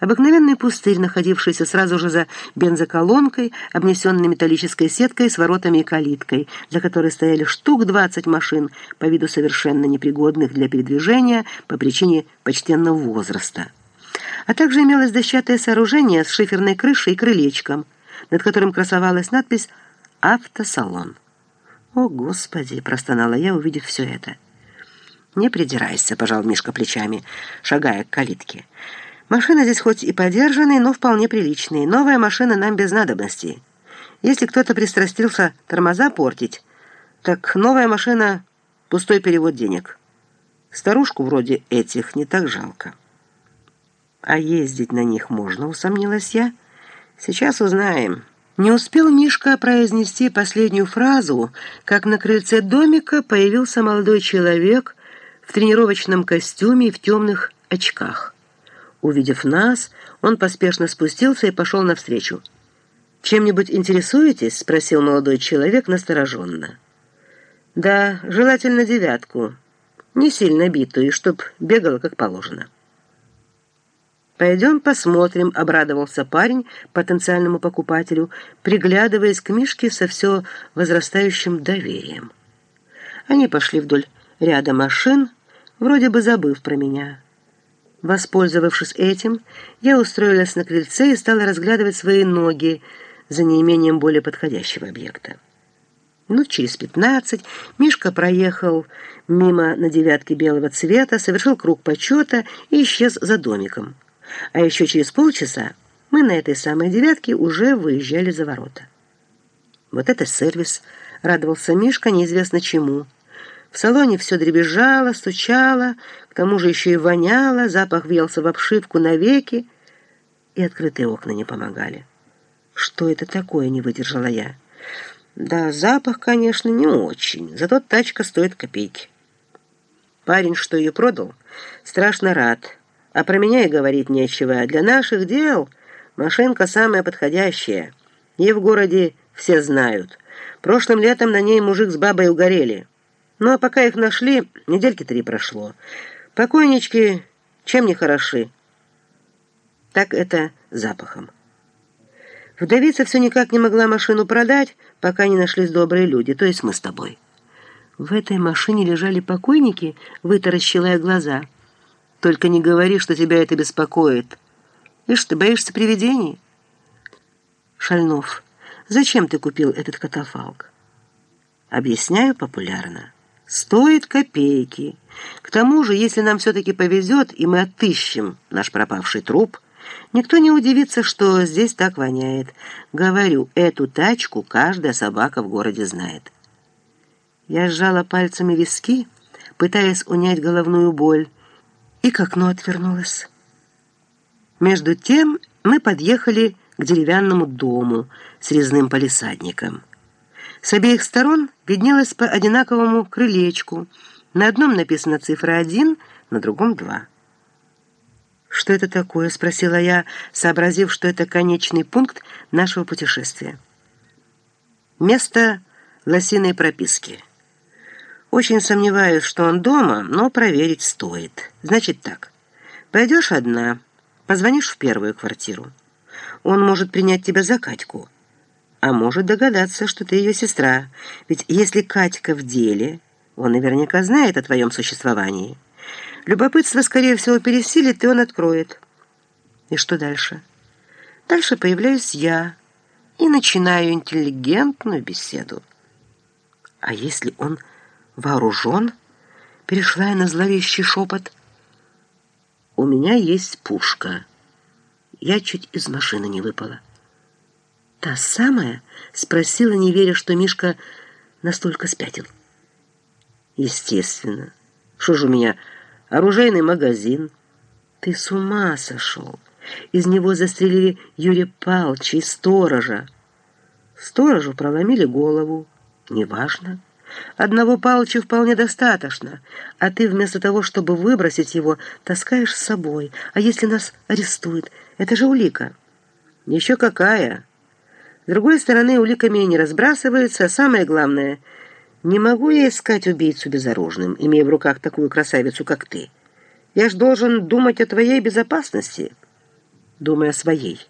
Обыкновенный пустырь, находившийся сразу же за бензоколонкой, обнесенный металлической сеткой с воротами и калиткой, за которой стояли штук двадцать машин, по виду совершенно непригодных для передвижения по причине почтенного возраста. А также имелось дощатое сооружение с шиферной крышей и крылечком, над которым красовалась надпись «Автосалон». «О, Господи!» – простонала я, увидев все это. «Не придирайся», – пожал Мишка плечами, шагая к калитке. Машина здесь хоть и подержанная, но вполне приличная. Новая машина нам без надобности. Если кто-то пристрастился тормоза портить, так новая машина — пустой перевод денег. Старушку вроде этих не так жалко. А ездить на них можно, усомнилась я. Сейчас узнаем. Не успел Мишка произнести последнюю фразу, как на крыльце домика появился молодой человек в тренировочном костюме и в темных очках. Увидев нас, он поспешно спустился и пошел навстречу. «Чем-нибудь интересуетесь?» — спросил молодой человек настороженно. «Да, желательно девятку. Не сильно битую, чтоб бегала как положено». «Пойдем посмотрим», — обрадовался парень потенциальному покупателю, приглядываясь к Мишке со все возрастающим доверием. Они пошли вдоль ряда машин, вроде бы забыв про меня. Воспользовавшись этим, я устроилась на крыльце и стала разглядывать свои ноги за неимением более подходящего объекта. Минут через пятнадцать Мишка проехал мимо на девятке белого цвета, совершил круг почета и исчез за домиком. А еще через полчаса мы на этой самой девятке уже выезжали за ворота. Вот это сервис, радовался Мишка неизвестно чему. В салоне все дребезжало, стучало, к тому же еще и воняло, запах въелся в обшивку навеки, и открытые окна не помогали. «Что это такое?» — не выдержала я. «Да, запах, конечно, не очень, зато тачка стоит копейки». Парень, что ее продал, страшно рад, а про меня и говорить нечего. Для наших дел машинка самая подходящая, и в городе все знают. Прошлым летом на ней мужик с бабой угорели». Ну, а пока их нашли, недельки три прошло. Покойнички чем не хороши? Так это запахом. Вдовица все никак не могла машину продать, пока не нашлись добрые люди, то есть мы с тобой. В этой машине лежали покойники, вытаращила я глаза. Только не говори, что тебя это беспокоит. Ишь, ты боишься привидений? Шальнов, зачем ты купил этот катафалк? Объясняю популярно стоит копейки. К тому же, если нам все-таки повезет, и мы отыщем наш пропавший труп, никто не удивится, что здесь так воняет. Говорю, эту тачку каждая собака в городе знает. Я сжала пальцами виски, пытаясь унять головную боль, и к окну отвернулась. Между тем мы подъехали к деревянному дому с резным палисадником. С обеих сторон виднелось по одинаковому крылечку. На одном написана цифра один, на другом два. «Что это такое?» — спросила я, сообразив, что это конечный пункт нашего путешествия. «Место лосиной прописки. Очень сомневаюсь, что он дома, но проверить стоит. Значит так, пойдешь одна, позвонишь в первую квартиру. Он может принять тебя за Катьку» а может догадаться, что ты ее сестра. Ведь если Катька в деле, он наверняка знает о твоем существовании. Любопытство, скорее всего, пересилит, и он откроет. И что дальше? Дальше появляюсь я и начинаю интеллигентную беседу. А если он вооружен? Перешла я на зловещий шепот. У меня есть пушка. Я чуть из машины не выпала. «Та самая?» — спросила, не веря, что Мишка настолько спятил. «Естественно. Что же у меня, оружейный магазин?» «Ты с ума сошел! Из него застрелили Юрия Палча и сторожа. Сторожу проломили голову. Неважно. Одного Палча вполне достаточно, а ты вместо того, чтобы выбросить его, таскаешь с собой. А если нас арестуют? Это же улика». «Еще какая!» С другой стороны, уликами не разбрасываются, а самое главное, не могу я искать убийцу безоружным, имея в руках такую красавицу, как ты. Я ж должен думать о твоей безопасности». думая о своей.